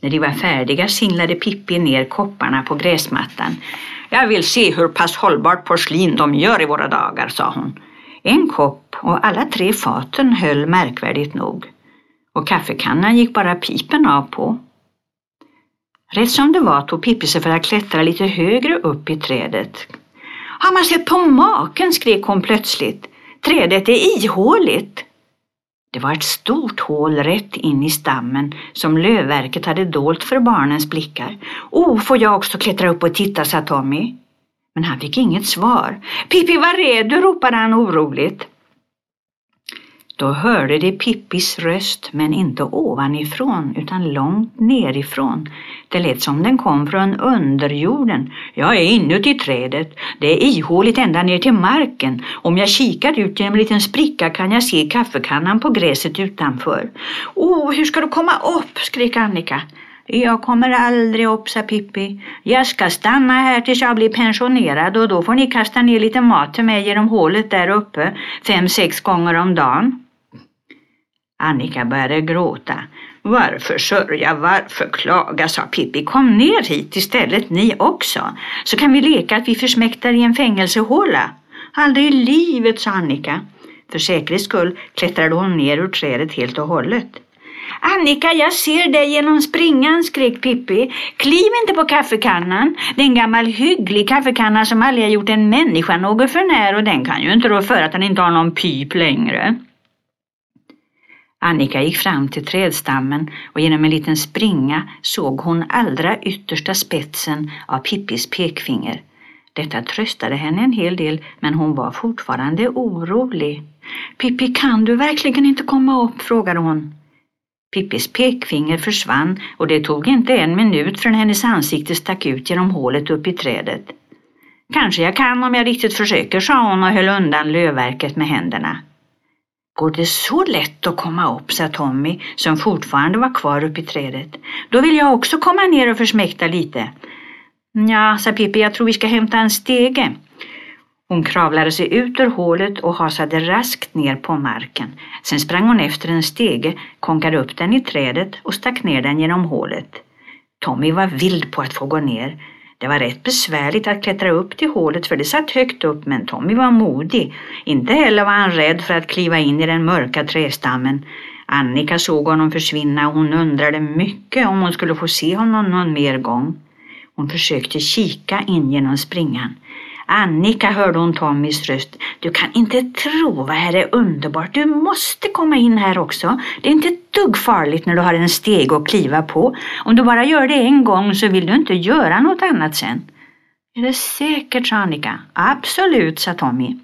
När de var färdiga singlade Pippi ner kopparna på gräsmattan. Jag vill se hur pass hållbart porslin de gör i våra dagar, sa hon. En kopp och alla tre faten höll märkvärdigt nog. Och kaffekannan gick bara pipen av på. Rätt som det var tog Pippi sig för att klättra lite högre upp i trädet. Har man sett på maken? skrek hon plötsligt. Trädet är ihåligt. Det var ett stort hål rätt in i stammen som lövverket hade dolt för barnens blickar. Oh, får jag också klättra upp och titta, sa Tommy. Men han fick inget svar. Pippi, var är du? ropade han oroligt. Då hörde de Pippis röst, men inte ovanifrån utan långt nerifrån. Det lät som den kom från underjorden. Jag är inuti trädet. Det är ihåligt ända ner till marken. Om jag kikar ut genom en liten spricka kan jag se kaffekannan på gräset utanför. Oh, hur ska du komma upp? skrek Annika. Jag kommer aldrig upp, sa Pippi. Jag ska stanna här tills jag blir pensionerad och då får ni kasta ner lite mat till mig genom hålet där uppe fem, sex gånger om dagen. Annika började gråta. Varför sörja, varför klaga, sa Pippi. Kom ner hit istället ni också, så kan vi leka att vi försmäktar i en fängelsehåla. Aldrig i livet, sa Annika. För säkerhets skull klättrade hon ner ur trädet helt och hållet. Annika, jag ser dig genom springan, skrek Pippi. Kliv inte på kaffekannan. Det är en gammal hygglig kaffekanna som aldrig har gjort en människa något för när och den kan ju inte rå för att den inte har någon pip längre. Annika gick fram till trädstammen och genom en liten springa såg hon allra yttersta spetsen av Pippis pekfinger. Detta tröstade henne en hel del men hon var fortfarande orolig. Pippi, kan du verkligen inte komma upp? frågade hon. Pippis pekfinger försvann och det tog inte en minut förrän hennes ansikte stack ut genom hålet upp i trädet. Kanske jag kan om jag riktigt försöker, sa hon och höll undan lövverket med händerna. Går det så lätt att komma upp, sa Tommy som fortfarande var kvar uppe i trädet. Då vill jag också komma ner och försmäkta lite. Ja, sa Pippi, jag tror vi ska hämta en stege. Hon kravlade sig ut ur hålet och hasade raskt ner på marken. Sen sprang hon efter en stege, konkade upp den i trädet och stack ner den genom hålet. Tommy var vild på att få gå ner. Det var rätt besvärligt att klättra upp till hålet för det satt högt upp men Tommy var modig. Inte heller var han rädd för att kliva in i den mörka trästammen. Annika såg honom försvinna och hon undrade mycket om hon skulle få se honom någon mer gång. Hon försökte kika in genom springan. Annika hörde hon Tommys röst. Du kan inte tro vad här är underbart. Du måste komma in här också. Det är inte ett dugg farligt när du har en steg att kliva på. Om du bara gör det en gång så vill du inte göra något annat sen. Är det säkert, sa Annika. Absolut, sa Tommy.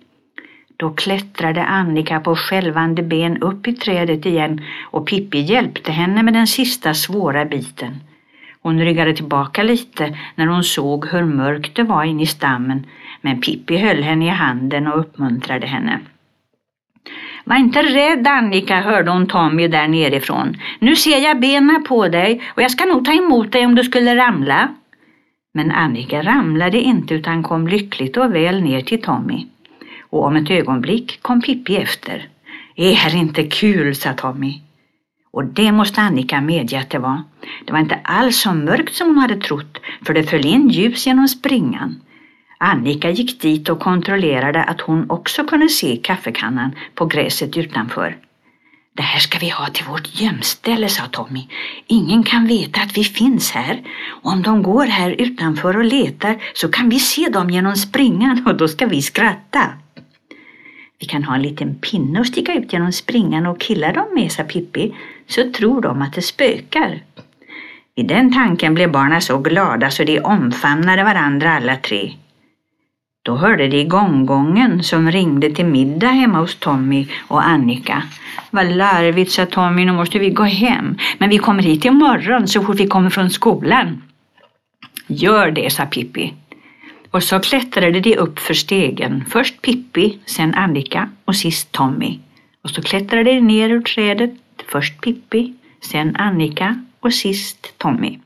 Då klättrade Annika på skälvande ben upp i trädet igen och Pippi hjälpte henne med den sista svåra biten. Hon ryggade tillbaka lite när hon såg hur mörkt det var inne i stammen men Pippi höll henne i handen och uppmuntrade henne. Var inte rädd Annika, hörde hon Tommy där nerifrån. Nu ser jag benen på dig och jag ska nog ta emot dig om du skulle ramla. Men Annika ramlade inte utan kom lyckligt och väl ner till Tommy. Och om ett ögonblick kom Pippi efter. Är det inte kul, sa Tommy. Och det måste Annika medge att det var. Det var inte alls så mörkt som hon hade trott, för det föll in ljus genom springan. Annika gick dit och kontrollerade att hon också kunde se kaffekannan på gräset utanför. Det här ska vi ha till vårt gömställe, sa Tommy. Ingen kan veta att vi finns här. Om de går här utanför och letar så kan vi se dem genom springan och då ska vi skratta. Vi kan ha en liten pinne och sticka ut genom springan och killa dem med, sa Pippi, så tror de att det spökar. I den tanken blev barnen så glada så de omfamnade varandra alla tre. Då hörde de gonggongen som ringde till middag hemma hos Tommy och Annika. Vad larvigt, sa Tommy, nu måste vi gå hem. Men vi kommer hit imorgon så fort vi kommer från skolan. Gör det, sa Pippi. Och så klättrade de upp för stegen. Först Pippi, sen Annika och sist Tommy. Och så klättrade de ner ur trädet. Först Pippi, sen Annika och sist Tommy.